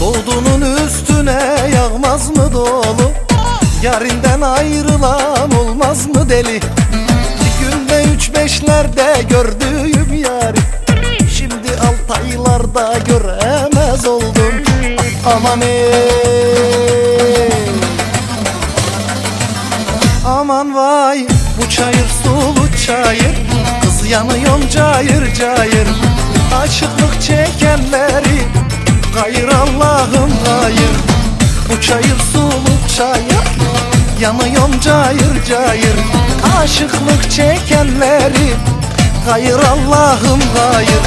Doğdunun üstüne yağmaz mı dolu? Yarinden ayrılan olmaz mı deli beşlerde gördüğüm yari Şimdi alt aylarda göremez oldum. Aman ey. Aman vay bu çayır sulu çayır. Kız yanıyorum cayır cayır. Aşıklık çekenleri Gayır Allah'ım gayır Bu çayır sulu çayır. Yanıyorum cayır cayır Aşıklık çekenleri Gayır Allah'ım gayır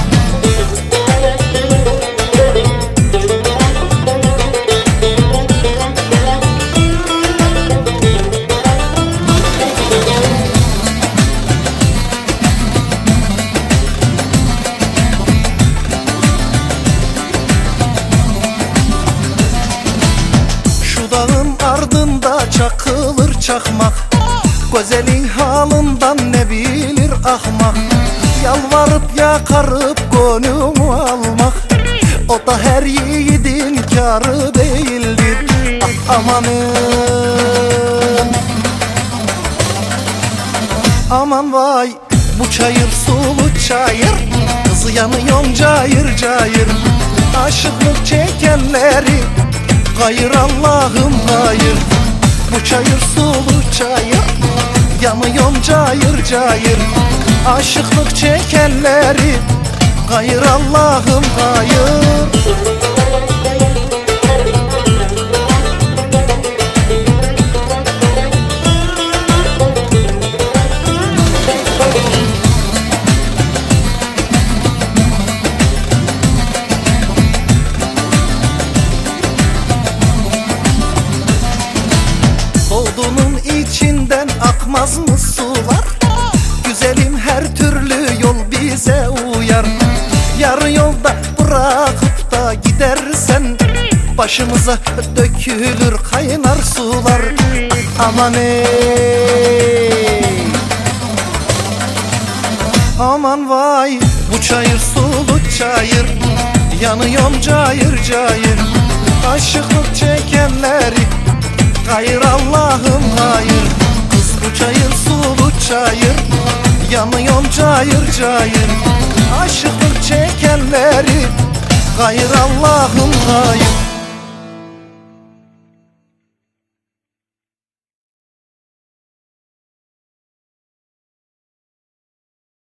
Şu dağın ardında çakılır çakmak Güzelin halından ne bilir ahmak? Yalvarıp yakarıp gönlümü almak. O da her yiğidin karı değildir. Ah, Amanın Aman vay bu çayır sulu çayır. Kızı yanıyorum cayır cayır. Aşıklık çekenleri Hayır Allah'ım hayır. Bu çayır sulu cayır cayır Aşıklık çekenleri Hayır Allah'ım akmaz mı sular? Güzelim her türlü yol bize uyar. Yarı yolda bırakıp da gidersen Başımıza dökülür kaynar sular. Aman ey! Aman vay bu çayır sulu çayır. Yanıyorum cayır cayır. Aşıklık çekenleri Hayır Allah'ım hayır çayır sulu çayır. Yanıyorum cayır cayır. Aşıklık çekenleri Hayır Allah'ım hayır